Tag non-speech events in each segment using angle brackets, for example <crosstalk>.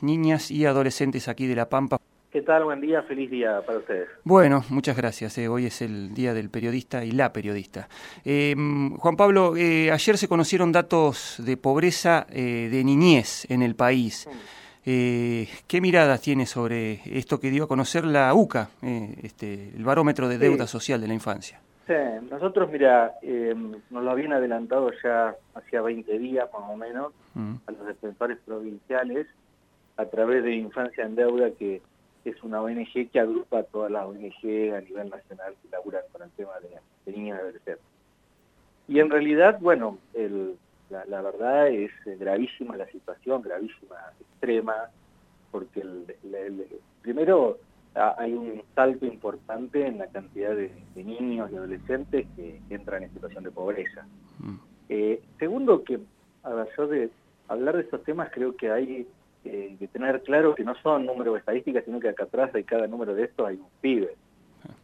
niñas y adolescentes aquí de La Pampa. ¿Qué tal? Buen día, feliz día para ustedes. Bueno, muchas gracias. Eh. hoy es el Día del Periodista y la Periodista. Eh, Juan Pablo, eh, ayer se conocieron datos de pobreza de niñez en el país. ¿Qué miradas tiene sobre esto que dio a conocer la UCA, este, el barómetro de deuda social de la infancia? Sí, nosotros, mira, nos lo habían adelantado ya hacía 20 días más o menos mm. a los defensores provinciales a través de Infancia en Deuda, que es una ONG que agrupa a todas las ONG a nivel nacional que laburan con el tema de, niños y adolescentes. Y en realidad, bueno, la, verdad es gravísima la situación, gravísima, extrema, porque primero hay un salto importante en la cantidad de, niños y adolescentes que entran en situación de pobreza. Mm. Eh, segundo, que a yo de hablar de estos temas creo que hay que tener claro que no son números de estadísticas, sino que acá atrás de cada número de estos hay un pibe.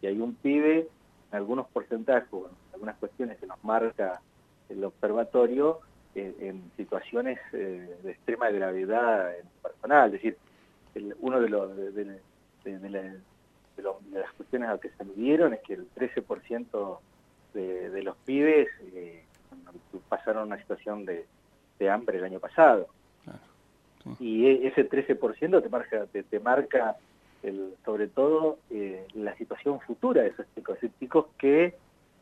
Y hay un pibe en algunos porcentajes, en algunas cuestiones que nos marca el observatorio, en, situaciones eh, de extrema gravedad personal. Es decir, uno de, las cuestiones a que se midieron es que el 13% de, los pibes eh, pasaron una situación de hambre el año pasado y e, ese 13% te marca, te, marca el, sobre todo eh, la situación futura de esos chicos, chicos que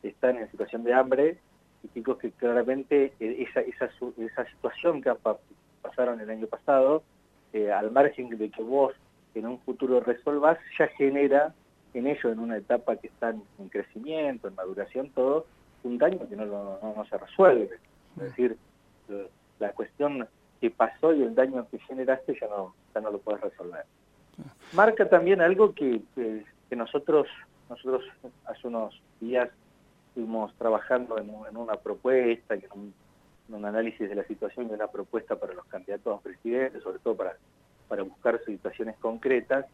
están en situación de hambre y chicos que claramente eh, esa, esa, esa situación que pasaron el año pasado, eh, al margen de que vos en un futuro resolvas, ya genera en ellos, en una etapa que están en crecimiento, en maduración, todo, un daño que no, no se resuelve. Es decir, la cuestión que pasó y el daño que generaste ya no, ya no lo puedes resolver. Marca también algo que, que, nosotros, nosotros hace unos días fuimos trabajando en, una propuesta, en un, en un, análisis de la situación y una propuesta para los candidatos a presidente, sobre todo para, para buscar situaciones concretas,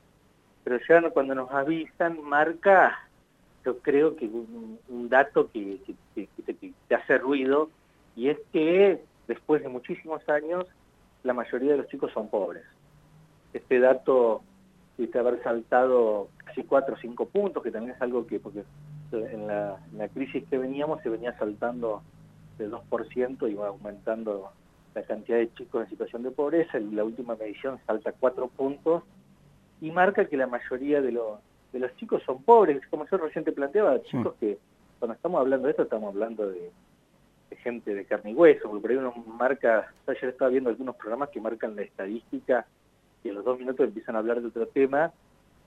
pero ya cuando nos avisan, marca, yo creo que un, un dato que, que, que, te hace ruido, y es que después de muchísimos años, la mayoría de los chicos son pobres. Este dato dice haber saltado casi 4 o 5 puntos, que también es algo que, porque en la, crisis que veníamos se venía saltando del 2% y va aumentando la cantidad de chicos en situación de pobreza, en la última medición salta 4 puntos y marca que la mayoría de, los de los chicos son pobres, como yo recién te planteaba, chicos que cuando estamos hablando de esto estamos hablando de gente de carne y hueso, porque por ahí uno marca, ayer estaba viendo algunos programas que marcan la estadística y en los dos minutos empiezan a hablar de otro tema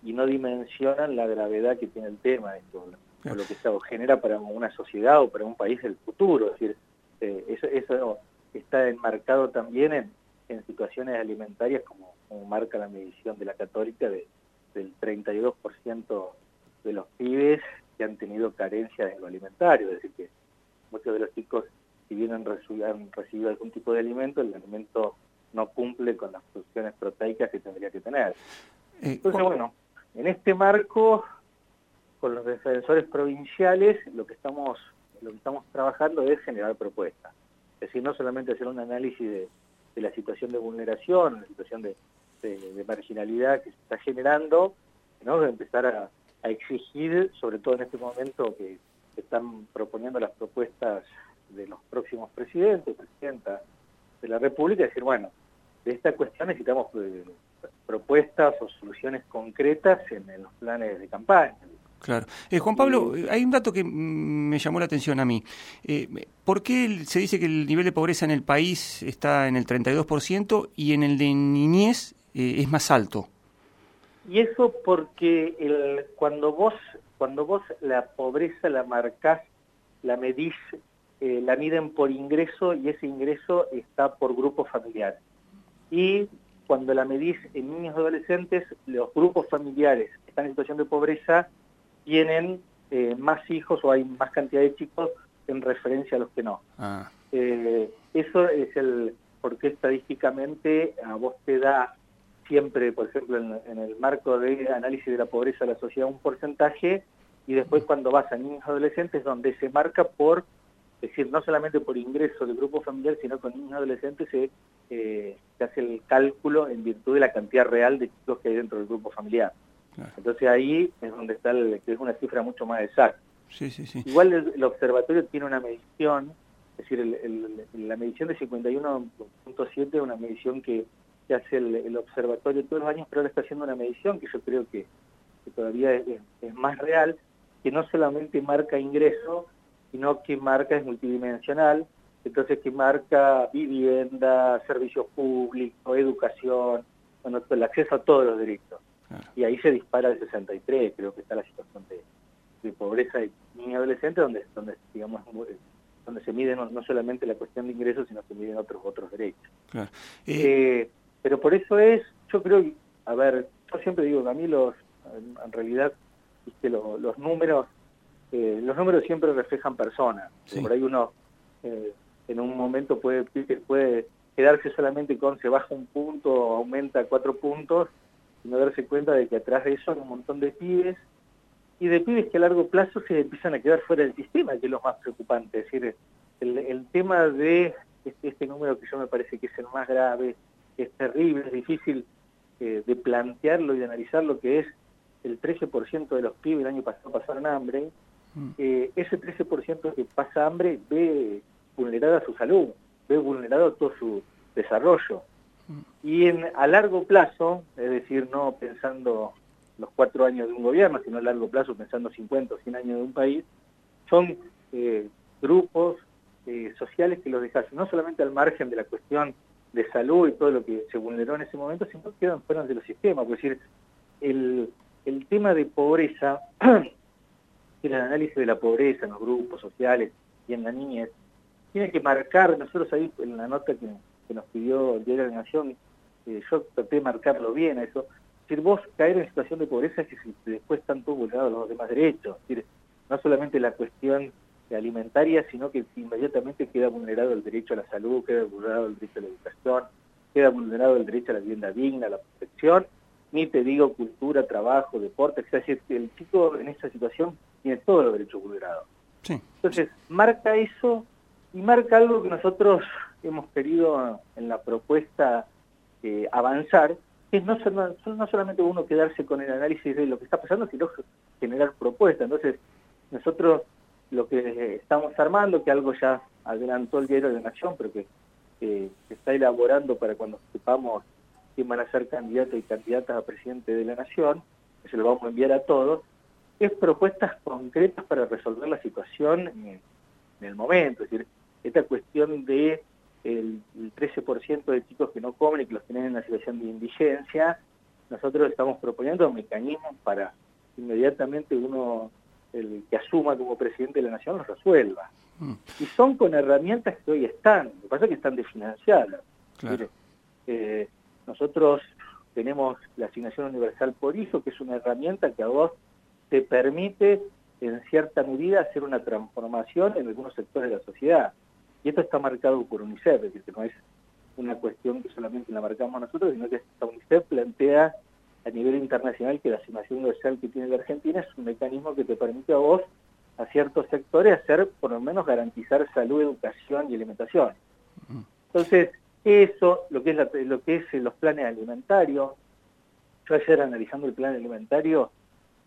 y no dimensionan la gravedad que tiene el tema, esto, o lo que se genera para una sociedad o para un país del futuro. Es decir, eh, eso, eso está enmarcado también en, en situaciones alimentarias como, como, marca la medición de la católica de, del 32% de los pibes que han tenido carencias en lo alimentario, es decir, que muchos de los chicos, si bien han recibido, algún tipo de alimento, el alimento no cumple con las funciones proteicas que tendría que tener. Eh, Entonces, bueno, en este marco, con los defensores provinciales, lo que estamos, lo que estamos trabajando es generar propuestas. Es decir, no solamente hacer un análisis de, la situación de vulneración, la situación de, marginalidad que se está generando, sino empezar a, a exigir, sobre todo en este momento que están proponiendo las propuestas de los próximos presidentes, presidenta de la República, decir, bueno, de esta cuestión necesitamos eh, propuestas o soluciones concretas en, los planes de campaña. Claro. Eh, Juan Pablo, hay un dato que me llamó la atención a mí. Eh, ¿Por qué se dice que el nivel de pobreza en el país está en el 32% y en el de niñez es más alto? Y eso porque el, cuando vos cuando vos la pobreza la marcás, la medís, eh, la miden por ingreso y ese ingreso está por grupo familiar. Y cuando la medís en niños y adolescentes, los grupos familiares que están en situación de pobreza tienen eh, más hijos o hay más cantidad de chicos en referencia a los que no. Ah. Eh, eso es el porque estadísticamente a vos te da siempre, por ejemplo, en, el marco de análisis de la pobreza de la sociedad un porcentaje y después cuando vas a niños adolescentes donde se marca por, es decir, no solamente por ingreso del grupo familiar, sino con niños adolescentes se eh, se hace el cálculo en virtud de la cantidad real de chicos que hay dentro del grupo familiar. Entonces ahí es donde está el, que es una cifra mucho más exacta. Sí, sí, sí. Igual el, observatorio tiene una medición, es decir, la medición de 51.7 es una medición que, hace el, observatorio todos los años, pero ahora está haciendo una medición que yo creo que, todavía es, más real, que no solamente marca ingreso, sino que marca es multidimensional, entonces que marca vivienda, servicios públicos, educación, bueno, el acceso a todos los derechos. Y ahí se dispara el 63, creo que está la situación de, pobreza de niños y adolescentes, donde, donde digamos, donde se mide no, solamente la cuestión de ingresos, sino que miden otros otros derechos. Eh, eh, pero por eso es, yo creo, a ver, yo siempre digo que a mí los, en realidad, ¿viste? Los, los números, eh, los números siempre reflejan personas. Por ahí uno en un momento puede, puede quedarse solamente con se baja un punto, aumenta cuatro puntos, y no darse cuenta de que atrás de eso hay un montón de pibes, y de pibes que a largo plazo se empiezan a quedar fuera del sistema, que es lo más preocupante. Es decir, el, tema de este, este, número que yo me parece que es el más grave, es terrible, es difícil eh, de plantearlo y de analizar lo que es el 13% de los pibes el año pasado pasaron hambre, mm. eh, ese 13% que pasa hambre ve vulnerada su salud, ve vulnerado todo su desarrollo. Mm. Y en, a largo plazo, es decir, no pensando los cuatro años de un gobierno, sino a largo plazo pensando 50 o 100 años de un país, son eh, grupos eh, sociales que los dejan no solamente al margen de la cuestión de salud y todo lo que se vulneró en ese momento, sino que quedan fuera de los sistemas. Es decir, el, el tema de pobreza, <clears throat> el análisis de la pobreza en los grupos sociales y en la niñez, tiene que marcar, nosotros ahí en la nota que, nos pidió el Diario de la Nación, eh, yo traté de marcarlo bien a eso, es decir, vos caer en situación de pobreza es que después están todos vulnerados los demás derechos, es decir, no solamente la cuestión alimentaria, sino que inmediatamente queda vulnerado el derecho a la salud, queda vulnerado el derecho a la educación, queda vulnerado el derecho a la vivienda digna, a la protección, ni te digo cultura, trabajo, deporte, es decir, el chico en esa situación tiene todos los derechos vulnerados. Entonces, marca eso y marca algo que nosotros hemos querido en la propuesta eh, avanzar, que es no, no, solamente uno quedarse con el análisis de lo que está pasando, sino generar propuestas. Entonces, nosotros lo que estamos armando, que algo ya adelantó el diario de Nación, pero que se está elaborando para cuando sepamos quién van a ser candidatos y candidatas a presidente de la Nación, que se lo vamos a enviar a todos, es propuestas concretas para resolver la situación en, en el momento. Es decir, esta cuestión de el, 13% de chicos que no comen y que los tienen en una situación de indigencia, nosotros estamos proponiendo mecanismos para inmediatamente uno, el que asuma como presidente de la nación, los resuelva. Mm. Y son con herramientas que hoy están, lo que pasa es que están desfinanciadas. Eh, nosotros tenemos la asignación universal por hijo, que es una herramienta que a vos te permite en cierta medida hacer una transformación en algunos sectores de la sociedad. Y esto está marcado por UNICEF, es decir, que no es una cuestión que solamente la marcamos nosotros, sino que esta UNICEF plantea a nivel internacional que la asignación universal que tiene la Argentina es un mecanismo que te permite a vos, a ciertos sectores, hacer, por lo menos, garantizar salud, educación y alimentación. Entonces, eso, lo que es, lo que es los planes alimentarios, yo ayer analizando el plan alimentario,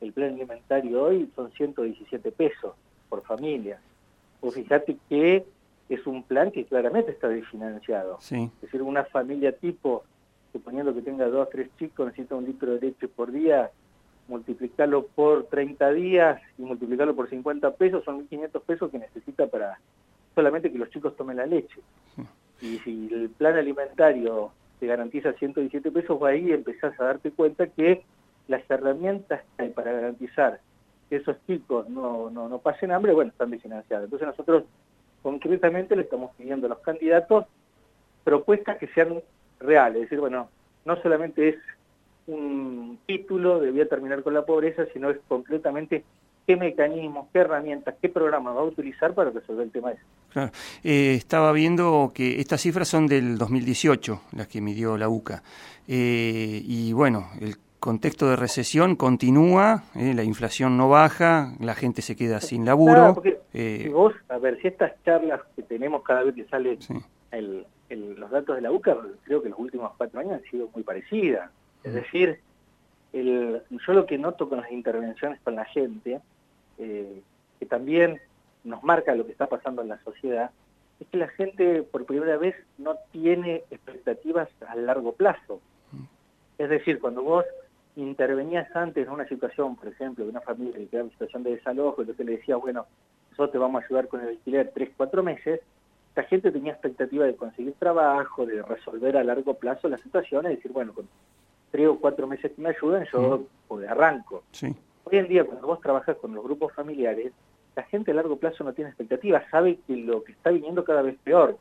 el plan alimentario hoy son 117 pesos por familia. O fíjate que es un plan que claramente está desfinanciado. Es decir, una familia tipo, suponiendo que tenga dos, tres chicos, necesita un litro de leche por día, multiplicarlo por 30 días y multiplicarlo por 50 pesos, son 1.500 pesos que necesita para solamente que los chicos tomen la leche. Y si el plan alimentario te garantiza 117 pesos, ahí empezás a darte cuenta que las herramientas que hay para garantizar que esos chicos no, no, no pasen hambre, bueno, están desfinanciadas. Entonces nosotros concretamente le estamos pidiendo a los candidatos propuestas que sean reales, es decir, bueno, no solamente es un título de voy a terminar con la pobreza, sino es concretamente qué mecanismos, qué herramientas, qué programas va a utilizar para resolver el tema ese. Claro. Eh, estaba viendo que estas cifras son del 2018, las que midió la UCA. Eh, y bueno, el contexto de recesión continúa, eh, la inflación no baja, la gente se queda sin laburo. Eh, vos, a ver, si estas charlas que tenemos cada vez que sale los datos de la UCA, creo que los últimos cuatro años han sido muy parecidas. Es decir, el, yo lo que noto con las intervenciones con la gente, eh, que también nos marca lo que está pasando en la sociedad, es que la gente por primera vez no tiene expectativas a largo plazo. Mm. Es decir, cuando vos intervenías antes en una situación, por ejemplo, de una familia que queda en situación de desalojo, y te le decía, bueno, nosotros te vamos a ayudar con el alquiler tres, cuatro meses, la gente tenía expectativa de conseguir trabajo, de resolver a largo plazo las situaciones, y decir, bueno, con tres o cuatro meses que me ayuden, yo mm. pues, arranco. Hoy en día, cuando vos trabajas con los grupos familiares, la gente a largo plazo no tiene expectativas, sabe que lo que está viniendo cada vez peor.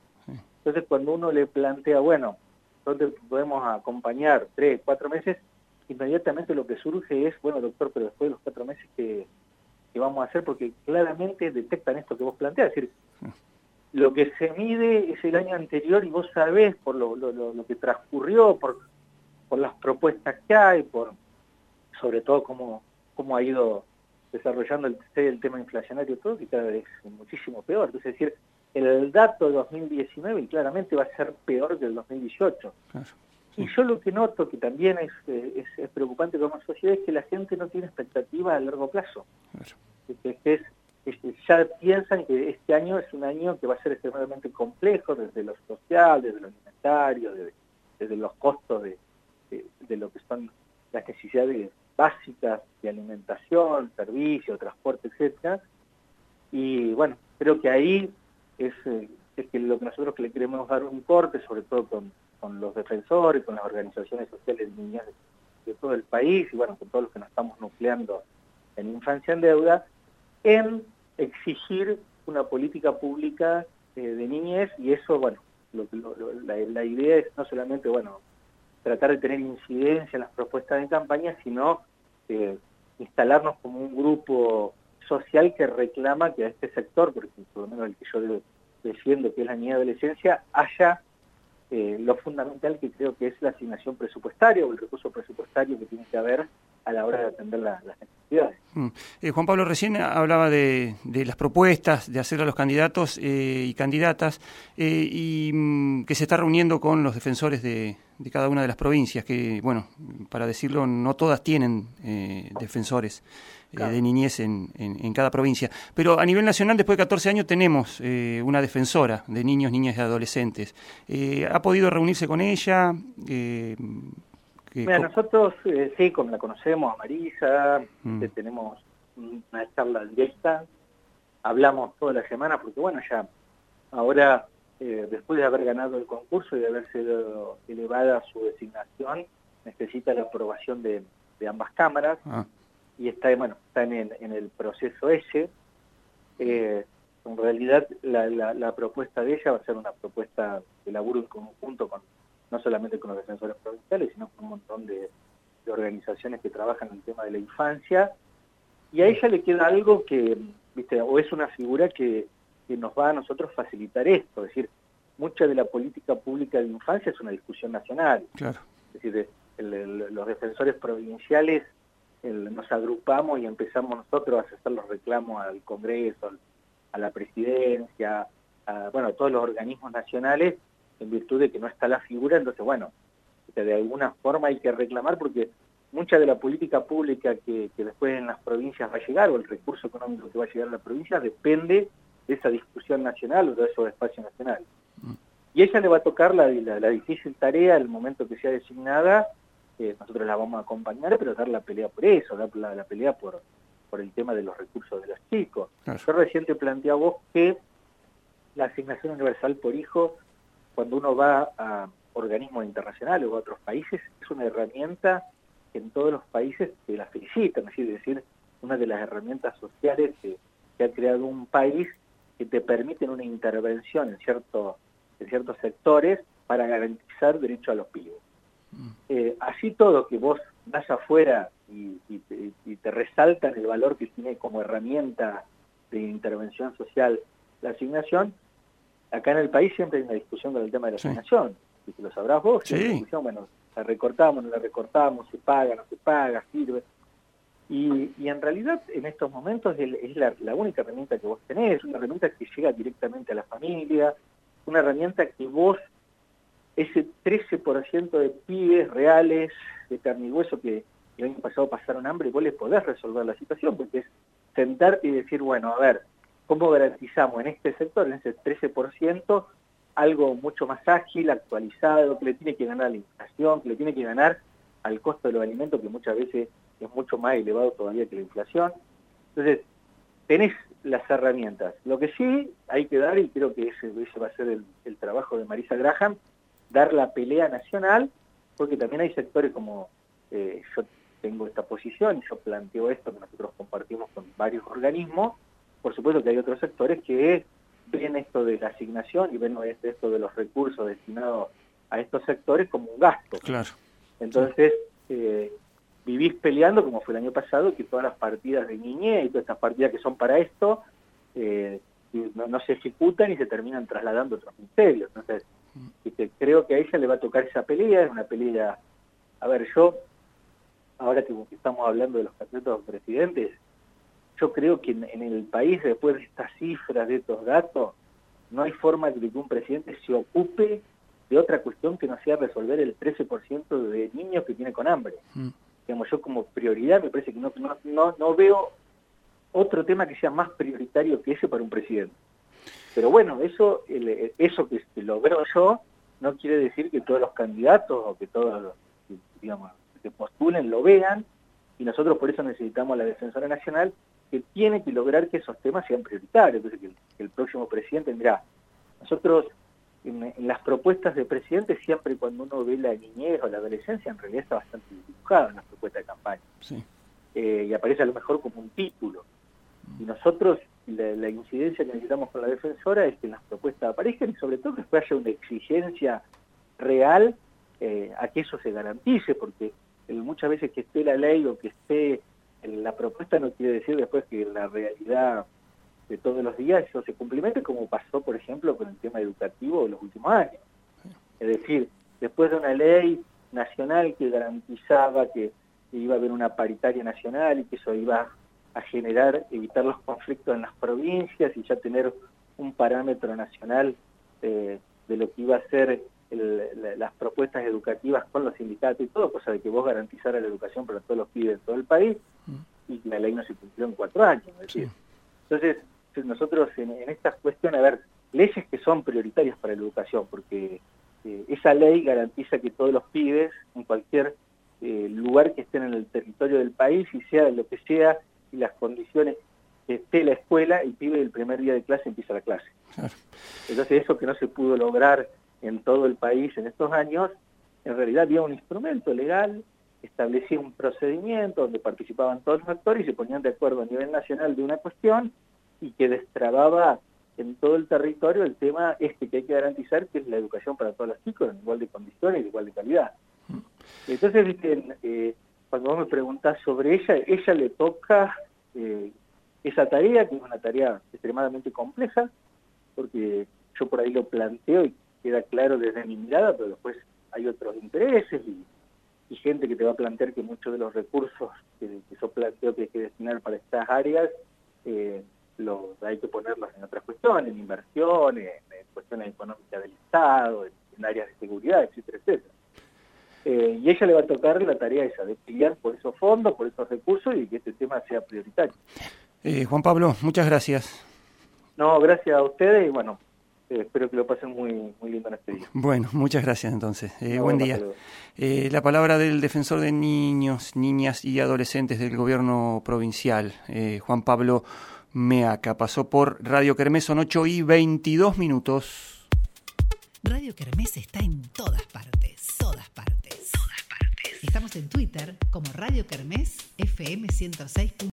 Entonces, cuando uno le plantea, bueno, ¿dónde podemos acompañar tres, cuatro meses? Inmediatamente lo que surge es, bueno, doctor, pero después de los cuatro meses que, vamos a hacer, porque claramente detectan esto que vos planteas, es decir, lo que se mide es el año anterior y vos sabés por lo, que transcurrió, por, por las propuestas que hay, por sobre todo cómo, cómo ha ido desarrollando el, el tema inflacionario todo, que cada vez es muchísimo peor. es decir, el dato de 2019 claramente va a ser peor que el 2018. Y yo lo que noto que también es, eh, es, preocupante como sociedad es que la gente no tiene expectativa a largo plazo. Que, es, ya piensan que este año es un año que va a ser extremadamente complejo desde lo social, desde lo alimentario, desde, los costos de, de, lo que son las necesidades básicas de alimentación, servicio, transporte, etcétera. Y bueno, creo que ahí es, eh, es que lo que nosotros le queremos dar un corte, sobre todo con, con los defensores, con las organizaciones sociales de niñas de, todo el país y bueno, con todos los que nos estamos nucleando en Infancia en Deuda, en exigir una política pública eh, de niñez y eso, bueno, lo, la, la, idea es no solamente, bueno, tratar de tener incidencia en las propuestas de campaña, sino eh, instalarnos como un grupo social que reclama que a este sector, por lo menos el que yo defiendo, que es la niña adolescencia, haya eh, lo fundamental que creo que es la asignación presupuestaria o el recurso presupuestario que tiene que haber a la hora de atender las necesidades. Mm. Eh, Juan Pablo recién hablaba de, las propuestas de hacer a los candidatos eh, y candidatas y mm, que se está reuniendo con los defensores de, de, cada una de las provincias, que, bueno, para decirlo, no todas tienen defensores. Eh, de niñez en, en, cada provincia. Pero a nivel nacional, después de 14 años, tenemos eh, una defensora de niños, niñas y adolescentes. Eh, ¿Ha podido reunirse con ella? Mira, nosotros sí, como la conocemos, a Marisa, mm. tenemos una charla directa, hablamos toda la semana, porque bueno, ya ahora, después de haber ganado el concurso y de haber sido elevada su designación, necesita la aprobación de, ambas cámaras. Ah y está, bueno, están en, el proceso ese. Eh, en realidad la, propuesta de ella va a ser una propuesta de laburo en conjunto con no solamente con los defensores provinciales, sino con un montón de, organizaciones que trabajan en el tema de la infancia. Y a ella le queda algo que, viste, o es una figura que, nos va a nosotros facilitar esto, es decir, mucha de la política pública de infancia es una discusión nacional. Claro. Es decir, los defensores provinciales nos agrupamos y empezamos nosotros a hacer los reclamos al Congreso, a la Presidencia, a, bueno, a todos los organismos nacionales, en virtud de que no está la figura, entonces, bueno, de alguna forma hay que reclamar porque mucha de la política pública que, después en las provincias va a llegar, o el recurso económico que va a llegar a la provincia, depende de esa discusión nacional o de esos espacios nacionales. Mm. Y ella le va a tocar la, la difícil tarea, el momento que sea designada, nosotros la vamos a acompañar, pero dar la pelea por eso, dar la, pelea por, por el tema de los recursos de los chicos. Yo recién te planteé a vos que la asignación universal por hijo, cuando uno va a organismos internacionales o a otros países, es una herramienta que en todos los países te la felicitan, es decir, una de las herramientas sociales que, ha creado un país que te permiten una intervención en, cierto, en ciertos sectores para garantizar derecho a los pibes. Eh, así todo que vos vas afuera y, te, resaltan el valor que tiene como herramienta de intervención social la asignación, acá en el país siempre hay una discusión con el tema de la asignación, y lo sabrás vos, bueno, la recortamos, no la recortamos, se paga, no se paga, sirve. Y, en realidad en estos momentos es la, única herramienta que vos tenés, una herramienta que llega directamente a la familia, una herramienta que vos, ese 13% de pibes reales de carne y hueso que el año pasado pasaron hambre, vos les podés resolver la situación, porque es sentarte y decir, bueno, a ver, ¿cómo garantizamos en este sector, en ese 13%, algo mucho más ágil, actualizado, que le tiene que ganar a la inflación, que le tiene que ganar al costo de los alimentos, que muchas veces es mucho más elevado todavía que la inflación. Entonces, tenés las herramientas. Lo que sí hay que dar, y creo que ese, va a ser el, trabajo de Marisa Graham, dar la pelea nacional, porque también hay sectores como eh, yo tengo esta posición, yo planteo esto que nosotros compartimos con varios organismos, por supuesto que hay otros sectores que ven esto de la asignación y ven esto de los recursos destinados a estos sectores como un gasto. Claro. Entonces, eh, vivís peleando, como fue el año pasado, que todas las partidas de niñez y todas estas partidas que son para esto, eh, no, se ejecutan y se terminan trasladando a otros ministerios. Entonces, creo que a ella le va a tocar esa pelea, es una pelea... A ver, yo, ahora que estamos hablando de los candidatos presidentes, yo creo que en, el país, después de estas cifras, de estos datos, no hay forma de que un presidente se ocupe de otra cuestión que no sea resolver el 13% de niños que tiene con hambre. Mm digamos, yo como prioridad me parece que no, no, no, veo otro tema que sea más prioritario que ese para un presidente. Pero bueno, eso, eso que lo veo yo no quiere decir que todos los candidatos o que todos los digamos, que postulen lo vean y nosotros por eso necesitamos a la Defensora Nacional que tiene que lograr que esos temas sean prioritarios. Entonces, que el, próximo presidente, mira, nosotros en, las propuestas de presidente, siempre cuando uno ve la niñez o la adolescencia, en realidad está bastante dibujado en la propuesta de campaña. Eh, y aparece a lo mejor como un título. Mm. Y nosotros, la, incidencia que necesitamos con la defensora es que las propuestas aparezcan y sobre todo que haya una exigencia real eh, a que eso se garantice, porque muchas veces que esté la ley o que esté la propuesta no quiere decir después que la realidad de todos los días eso se cumplimente como pasó, por ejemplo, con el tema educativo de los últimos años. Es decir, después de una ley nacional que garantizaba que iba a haber una paritaria nacional y que eso iba a generar, evitar los conflictos en las provincias y ya tener un parámetro nacional eh, de lo que iba a ser las propuestas educativas con los sindicatos y todo, cosa de que vos garantizara la educación para todos los pibes de todo el país mm. y la ley no se cumplió en cuatro años. Es decir, Entonces, nosotros en, estas cuestiones, a ver, leyes que son prioritarias para la educación, porque eh, esa ley garantiza que todos los pibes, en cualquier eh, lugar que estén en el territorio del país, y sea lo que sea, y las condiciones que esté la escuela, el pibe del primer día de clase empieza la clase. Entonces eso que no se pudo lograr en todo el país en estos años, en realidad había un instrumento legal, establecía un procedimiento donde participaban todos los actores y se ponían de acuerdo a nivel nacional de una cuestión y que destrababa en todo el territorio el tema este que hay que garantizar, que es la educación para todos los chicos, en igual de condiciones y de igual de calidad. Entonces, eh, cuando vos me preguntás sobre ella, ella le toca eh, esa tarea, que es una tarea extremadamente compleja, porque yo por ahí lo planteo y queda claro desde mi mirada, pero después hay otros intereses y, gente que te va a plantear que muchos de los recursos que, que yo planteo que hay que destinar para estas áreas eh, hay que ponerlos en otras cuestiones, en inversiones, en cuestiones económicas del Estado, en, áreas de seguridad, etcétera, etcétera. Eh, y ella le va a tocar la tarea esa, de pelear por esos fondos, por esos recursos y que este tema sea prioritario. Eh, Juan Pablo, muchas gracias. No, gracias a ustedes y bueno, eh, espero que lo pasen muy, muy lindo en este día. Bueno, muchas gracias entonces. buen día. la palabra del defensor de niños, niñas y adolescentes del gobierno provincial, Juan Pablo Meaca. Pasó por Radio Kermés, son 8 y 22 minutos. Radio Kermés está en todas partes, todas partes, todas partes. Estamos en Twitter como Radio Kermés FM 106.